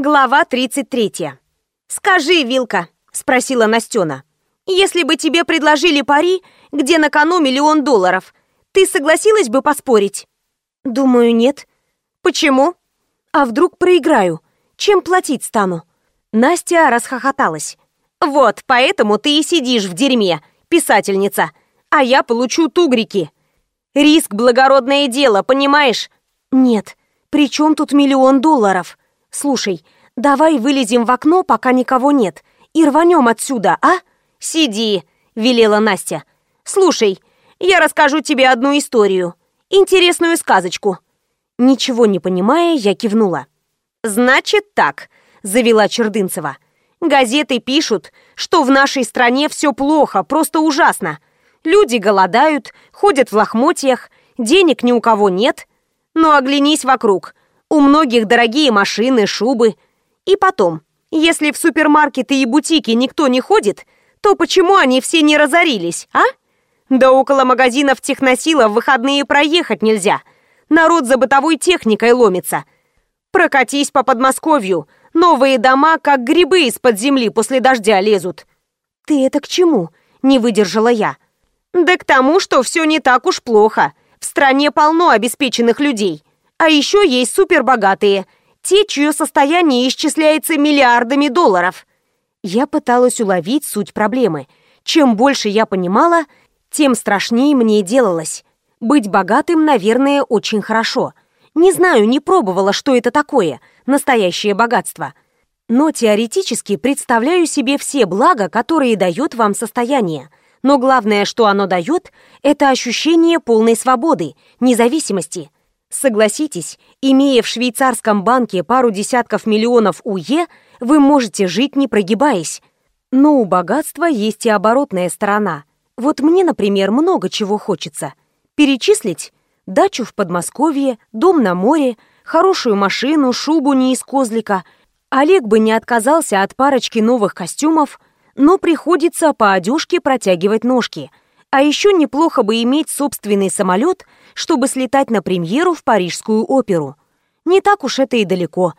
Глава 33. «Скажи, Вилка», — спросила Настена, «если бы тебе предложили пари, где на кону миллион долларов, ты согласилась бы поспорить?» «Думаю, нет». «Почему?» «А вдруг проиграю? Чем платить стану?» Настя расхохоталась. «Вот, поэтому ты и сидишь в дерьме, писательница, а я получу тугрики. Риск – благородное дело, понимаешь?» «Нет, при чем тут миллион долларов?» Слушай, давай вылезем в окно, пока никого нет, и рванем отсюда, а? Сиди, велела Настя. Слушай, я расскажу тебе одну историю, интересную сказочку. Ничего не понимая, я кивнула. Значит так, завела Чердынцева. Газеты пишут, что в нашей стране все плохо, просто ужасно. Люди голодают, ходят в лохмотьях, денег ни у кого нет. Но оглянись вокруг. У многих дорогие машины, шубы. И потом, если в супермаркеты и бутики никто не ходит, то почему они все не разорились, а? Да около магазинов техносила в выходные проехать нельзя. Народ за бытовой техникой ломится. Прокатись по Подмосковью. Новые дома, как грибы из-под земли после дождя лезут. Ты это к чему? Не выдержала я. Да к тому, что все не так уж плохо. В стране полно обеспеченных людей. А еще есть супербогатые, те, чье состояние исчисляется миллиардами долларов. Я пыталась уловить суть проблемы. Чем больше я понимала, тем страшнее мне делалось. Быть богатым, наверное, очень хорошо. Не знаю, не пробовала, что это такое, настоящее богатство. Но теоретически представляю себе все блага, которые дает вам состояние. Но главное, что оно дает, это ощущение полной свободы, независимости – Согласитесь, имея в швейцарском банке пару десятков миллионов УЕ, вы можете жить не прогибаясь. Но у богатства есть и оборотная сторона. Вот мне, например, много чего хочется. Перечислить? Дачу в Подмосковье, дом на море, хорошую машину, шубу не из козлика. Олег бы не отказался от парочки новых костюмов, но приходится по одежке протягивать ножки. А еще неплохо бы иметь собственный самолет – чтобы слетать на премьеру в Парижскую оперу. Не так уж это и далеко.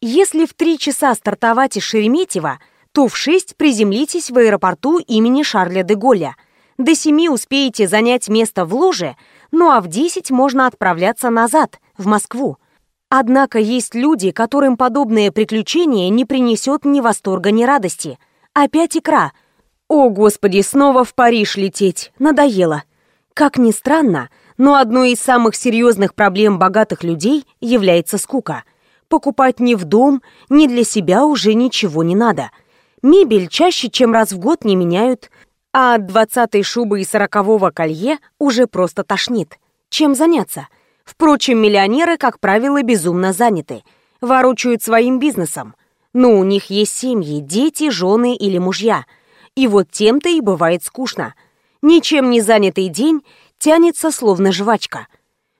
Если в три часа стартовать из Шереметьево, то в шесть приземлитесь в аэропорту имени Шарля де Голля. До семи успеете занять место в ложе, ну а в десять можно отправляться назад, в Москву. Однако есть люди, которым подобное приключение не принесет ни восторга, ни радости. Опять икра. О, Господи, снова в Париж лететь. Надоело. Как ни странно, но одной из самых серьезных проблем богатых людей является скука. Покупать ни в дом, ни для себя уже ничего не надо. Мебель чаще, чем раз в год не меняют, а от двадцатой шубы и сорокового колье уже просто тошнит. Чем заняться? Впрочем, миллионеры, как правило, безумно заняты. Ворочают своим бизнесом. Но у них есть семьи, дети, жены или мужья. И вот тем-то и бывает скучно. Ничем не занятый день тянется словно жвачка.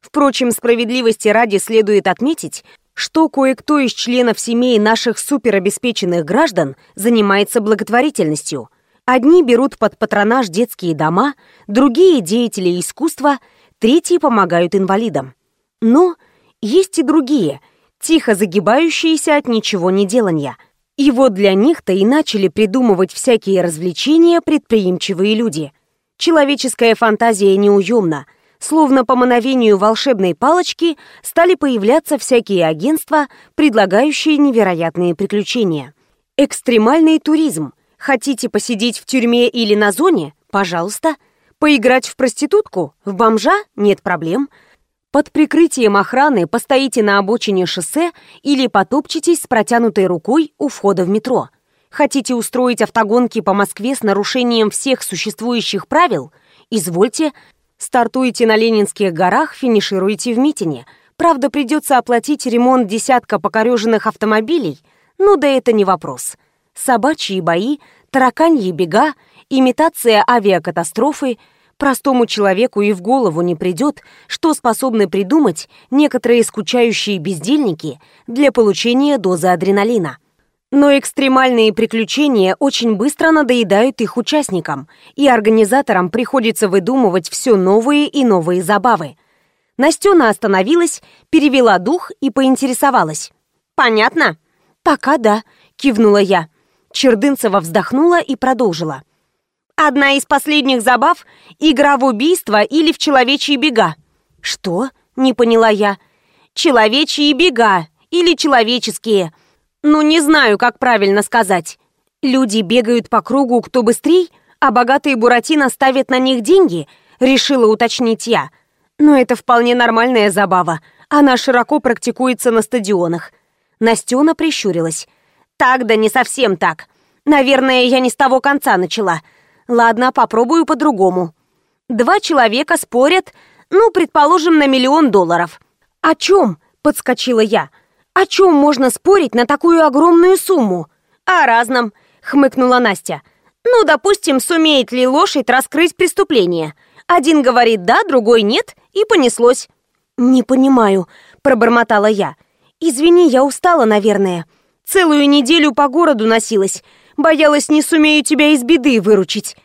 Впрочем, справедливости ради следует отметить, что кое-кто из членов семей наших суперобеспеченных граждан занимается благотворительностью. Одни берут под патронаж детские дома, другие – деятели искусства, третьи помогают инвалидам. Но есть и другие, тихо загибающиеся от ничего не делания. И вот для них-то и начали придумывать всякие развлечения предприимчивые люди – Человеческая фантазия неуемна. Словно по мановению волшебной палочки стали появляться всякие агентства, предлагающие невероятные приключения. Экстремальный туризм. Хотите посидеть в тюрьме или на зоне? Пожалуйста. Поиграть в проститутку? В бомжа? Нет проблем. Под прикрытием охраны постоите на обочине шоссе или потопчетесь с протянутой рукой у входа в метро – Хотите устроить автогонки по Москве с нарушением всех существующих правил? Извольте. Стартуете на Ленинских горах, финишируете в Митине. Правда, придется оплатить ремонт десятка покореженных автомобилей, но да это не вопрос. Собачьи бои, тараканьи бега, имитация авиакатастрофы – Простому человеку и в голову не придет, что способны придумать некоторые скучающие бездельники для получения дозы адреналина. Но экстремальные приключения очень быстро надоедают их участникам, и организаторам приходится выдумывать все новые и новые забавы. Настена остановилась, перевела дух и поинтересовалась. «Понятно. «Пока да», — кивнула я. Чердынцева вздохнула и продолжила. «Одна из последних забав — игра в убийство или в человечьи бега». «Что?» — не поняла я. «Человечьи бега или человеческие. Ну, не знаю, как правильно сказать. Люди бегают по кругу кто быстрей, а богатые Буратино ставят на них деньги», — решила уточнить я. «Но это вполне нормальная забава. Она широко практикуется на стадионах». Настена прищурилась. «Так да не совсем так. Наверное, я не с того конца начала. Ладно, попробую по-другому. Два человека спорят, ну, предположим, на миллион долларов. О чем?» — подскочила я. «О чем можно спорить на такую огромную сумму?» «О разном», — хмыкнула Настя. «Ну, допустим, сумеет ли лошадь раскрыть преступление? Один говорит «да», другой «нет», и понеслось». «Не понимаю», — пробормотала я. «Извини, я устала, наверное. Целую неделю по городу носилась. Боялась, не сумею тебя из беды выручить».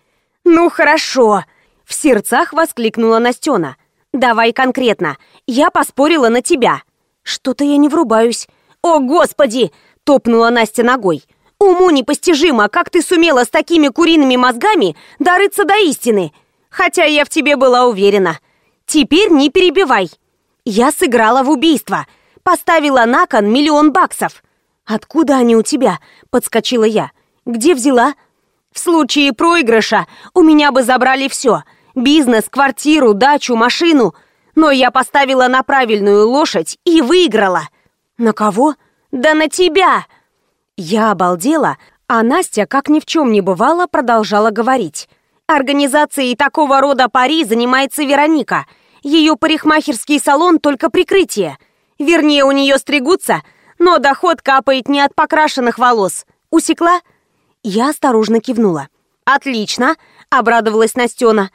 «Ну, хорошо», — в сердцах воскликнула Настена. «Давай конкретно. Я поспорила на тебя». «Что-то я не врубаюсь». «О, Господи!» — топнула Настя ногой. «Уму непостижимо, как ты сумела с такими куриными мозгами дорыться до истины. Хотя я в тебе была уверена. Теперь не перебивай. Я сыграла в убийство. Поставила на кон миллион баксов. «Откуда они у тебя?» — подскочила я. «Где взяла?» «В случае проигрыша у меня бы забрали все. Бизнес, квартиру, дачу, машину но я поставила на правильную лошадь и выиграла. На кого? Да на тебя! Я обалдела, а Настя, как ни в чем не бывало, продолжала говорить. Организацией такого рода пари занимается Вероника. Ее парикмахерский салон только прикрытие. Вернее, у нее стригутся, но доход капает не от покрашенных волос. Усекла? Я осторожно кивнула. «Отлично!» — обрадовалась Настена.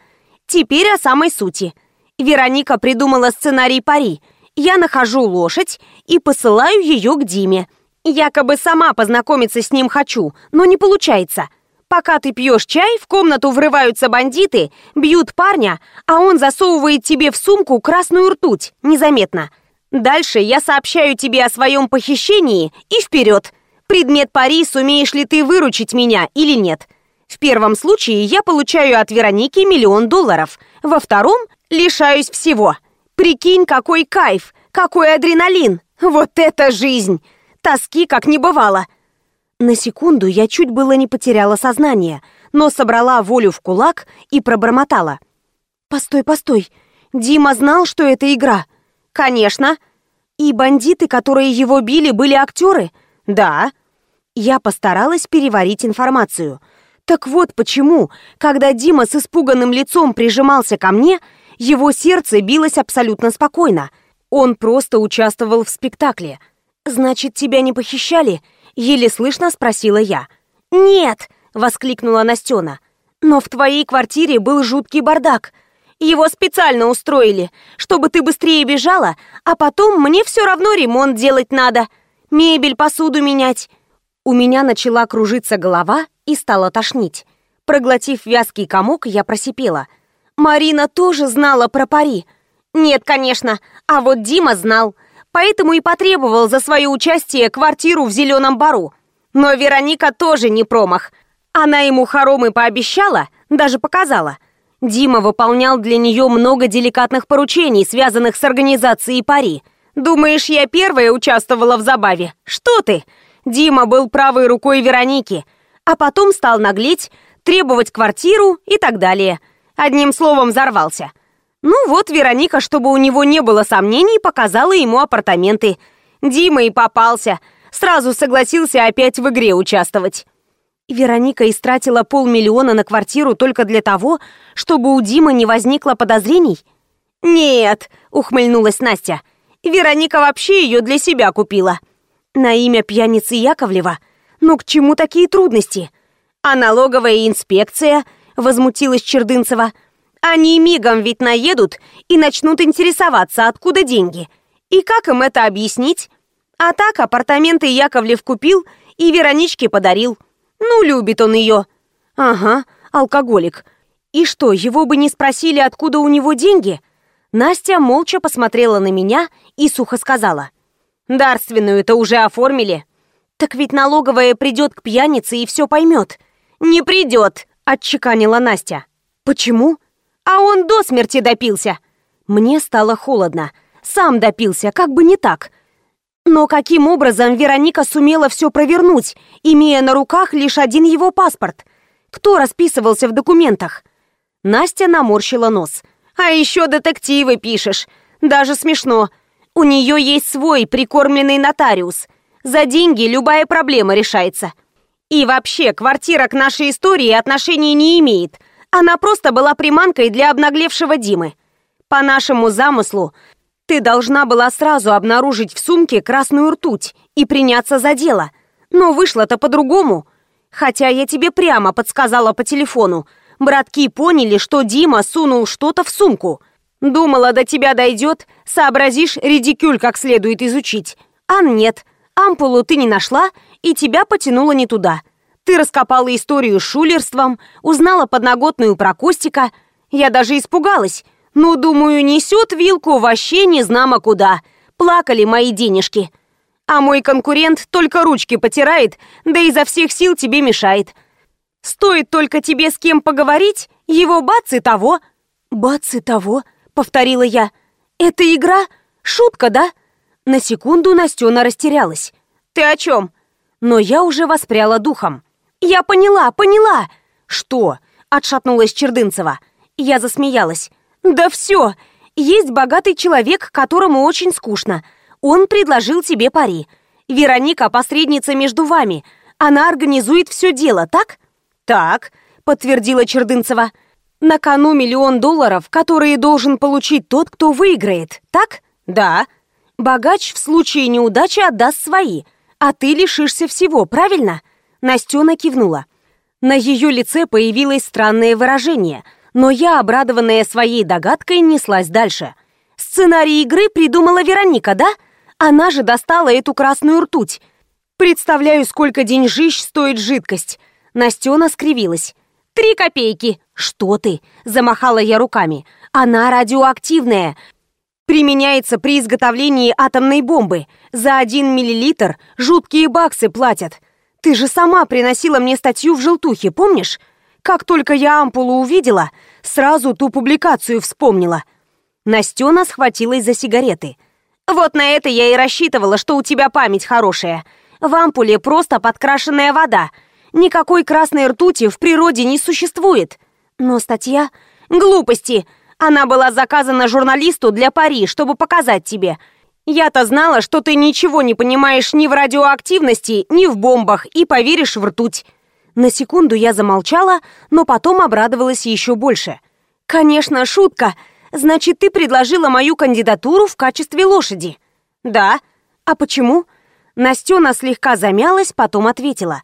«Теперь о самой сути. Вероника придумала сценарий пари. Я нахожу лошадь и посылаю ее к Диме. Якобы сама познакомиться с ним хочу, но не получается. Пока ты пьешь чай, в комнату врываются бандиты, бьют парня, а он засовывает тебе в сумку красную ртуть, незаметно. Дальше я сообщаю тебе о своем похищении и вперед. Предмет пари, сумеешь ли ты выручить меня или нет. В первом случае я получаю от Вероники миллион долларов, во втором лишаюсь всего. Прикинь, какой кайф, какой адреналин. Вот это жизнь! Тоски как не бывало. На секунду я чуть было не потеряла сознание, но собрала волю в кулак и пробормотала. «Постой, постой. Дима знал, что это игра?» «Конечно». «И бандиты, которые его били, были актеры?» «Да». Я постаралась переварить информацию. Так вот почему, когда Дима с испуганным лицом прижимался ко мне, его сердце билось абсолютно спокойно. Он просто участвовал в спектакле. «Значит, тебя не похищали?» — еле слышно спросила я. «Нет!» — воскликнула Настена. «Но в твоей квартире был жуткий бардак. Его специально устроили, чтобы ты быстрее бежала, а потом мне все равно ремонт делать надо. Мебель, посуду менять». У меня начала кружиться голова и стала тошнить. Проглотив вязкий комок, я просипела — Марина тоже знала про пари. Нет, конечно, а вот Дима знал. Поэтому и потребовал за свое участие квартиру в Зеленом Бару. Но Вероника тоже не промах. Она ему хоромы пообещала, даже показала. Дима выполнял для нее много деликатных поручений, связанных с организацией пари. Думаешь, я первая участвовала в забаве? Что ты? Дима был правой рукой Вероники, а потом стал наглеть, требовать квартиру и так далее – Одним словом, взорвался. Ну вот, Вероника, чтобы у него не было сомнений, показала ему апартаменты. Дима и попался. Сразу согласился опять в игре участвовать. Вероника истратила полмиллиона на квартиру только для того, чтобы у Димы не возникло подозрений? «Нет», — ухмыльнулась Настя. «Вероника вообще ее для себя купила». «На имя пьяницы Яковлева? Ну к чему такие трудности?» «А налоговая инспекция?» — возмутилась Чердынцева. «Они мигом ведь наедут и начнут интересоваться, откуда деньги. И как им это объяснить? А так апартаменты Яковлев купил и Вероничке подарил. Ну, любит он ее». «Ага, алкоголик. И что, его бы не спросили, откуда у него деньги?» Настя молча посмотрела на меня и сухо сказала. «Дарственную-то уже оформили». Так ведь налоговая придет к пьянице и все поймет. Не придет, отчеканила Настя. Почему? А он до смерти допился. Мне стало холодно. Сам допился, как бы не так. Но каким образом Вероника сумела все провернуть, имея на руках лишь один его паспорт? Кто расписывался в документах? Настя наморщила нос. А еще детективы пишешь. Даже смешно. У нее есть свой прикормленный нотариус. За деньги любая проблема решается. И вообще, квартира к нашей истории отношения не имеет. Она просто была приманкой для обнаглевшего Димы. По нашему замыслу, ты должна была сразу обнаружить в сумке красную ртуть и приняться за дело. Но вышло-то по-другому. Хотя я тебе прямо подсказала по телефону. Братки поняли, что Дима сунул что-то в сумку. Думала, до тебя дойдет, сообразишь редикюль как следует изучить. А нет, ампулу ты не нашла, и тебя потянуло не туда. Ты раскопала историю с шулерством, узнала подноготную про Костика. Я даже испугалась. Ну, думаю, несет вилку вообще не знамо куда. Плакали мои денежки. А мой конкурент только ручки потирает, да изо всех сил тебе мешает. Стоит только тебе с кем поговорить, его бац и того. Бац и того, повторила я. Это игра? Шутка, да? На секунду Настена растерялась. Ты о чем? Но я уже воспряла духом. «Я поняла, поняла!» «Что?» — отшатнулась Чердынцева. Я засмеялась. «Да все! Есть богатый человек, которому очень скучно. Он предложил тебе пари. Вероника — посредница между вами. Она организует все дело, так?» «Так», — подтвердила Чердынцева. «На кону миллион долларов, которые должен получить тот, кто выиграет, так?» «Да». «Богач в случае неудачи отдаст свои, а ты лишишься всего, правильно?» Настена кивнула. На ее лице появилось странное выражение, но я, обрадованная своей догадкой, неслась дальше. «Сценарий игры придумала Вероника, да? Она же достала эту красную ртуть. Представляю, сколько деньжищ стоит жидкость». Настена скривилась. «Три копейки!» «Что ты?» – замахала я руками. «Она радиоактивная. Применяется при изготовлении атомной бомбы. За один миллилитр жуткие баксы платят. Ты же сама приносила мне статью в желтухе, помнишь? Как только я ампулу увидела, сразу ту публикацию вспомнила. Настена схватилась за сигареты. Вот на это я и рассчитывала, что у тебя память хорошая. В ампуле просто подкрашенная вода. Никакой красной ртути в природе не существует. Но статья... Глупости! Она была заказана журналисту для пари, чтобы показать тебе – я-то знала, что ты ничего не понимаешь ни в радиоактивности, ни в бомбах и поверишь в ртуть. На секунду я замолчала, но потом обрадовалась еще больше. Конечно, шутка. Значит, ты предложила мою кандидатуру в качестве лошади. Да. А почему? Настена слегка замялась, потом ответила.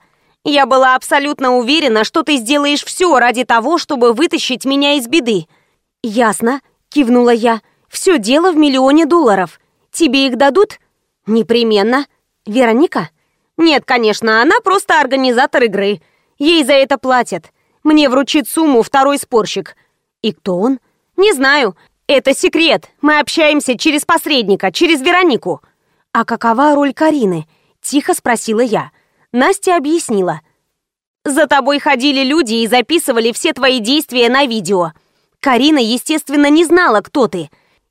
Я была абсолютно уверена, что ты сделаешь все ради того, чтобы вытащить меня из беды. Ясно, кивнула я. Все дело в миллионе долларов. Тебе их дадут? Непременно. Вероника? Нет, конечно, она просто организатор игры. Ей за это платят. Мне вручит сумму второй спорщик. И кто он? Не знаю. Это секрет. Мы общаемся через посредника, через Веронику. А какова роль Карины? Тихо спросила я. Настя объяснила. За тобой ходили люди и записывали все твои действия на видео. Карина, естественно, не знала, кто ты.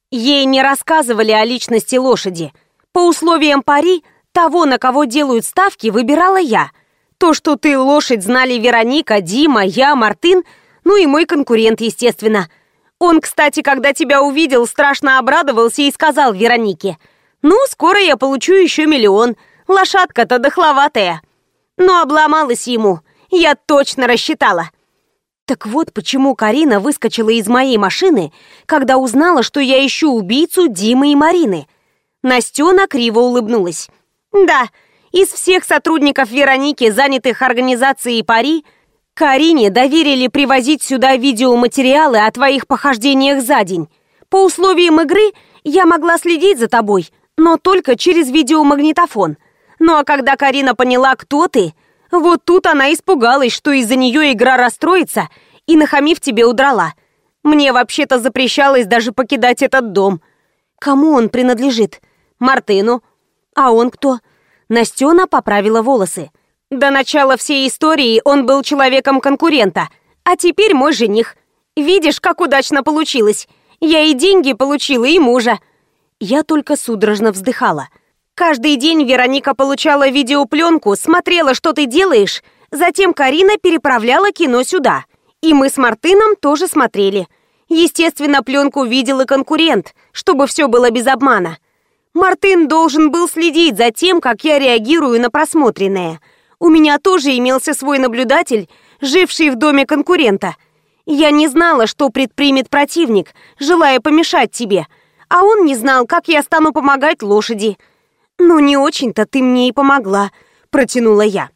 Ей не рассказывали о личности лошади. По условиям пари, того, на кого делают ставки, выбирала я. То, что ты лошадь, знали Вероника, Дима, я, Мартын, ну и мой конкурент, естественно. Он, кстати, когда тебя увидел, страшно обрадовался и сказал Веронике, «Ну, скоро я получу еще миллион. Лошадка-то дохловатая». Но обломалась ему. Я точно рассчитала. Так вот почему Карина выскочила из моей машины, когда узнала, что я ищу убийцу Димы и Марины. Настена криво улыбнулась. Да, из всех сотрудников Вероники, занятых организацией пари, Карине доверили привозить сюда видеоматериалы о твоих похождениях за день. По условиям игры я могла следить за тобой, но только через видеомагнитофон. Ну а когда Карина поняла, кто ты, вот тут она испугалась, что из-за нее игра расстроится и, нахамив тебе, удрала. Мне вообще-то запрещалось даже покидать этот дом. Кому он принадлежит? Мартыну. А он кто? Настена поправила волосы. До начала всей истории он был человеком конкурента, а теперь мой жених. Видишь, как удачно получилось. Я и деньги получила, и мужа. Я только судорожно вздыхала. Каждый день Вероника получала видеопленку, смотрела, что ты делаешь, затем Карина переправляла кино сюда. И мы с Мартыном тоже смотрели. Естественно, пленку видел и конкурент, чтобы все было без обмана. Мартын должен был следить за тем, как я реагирую на просмотренное. У меня тоже имелся свой наблюдатель, живший в доме конкурента. Я не знала, что предпримет противник, желая помешать тебе, а он не знал, как я стану помогать лошади. «Ну, не очень-то ты мне и помогла», — протянула я.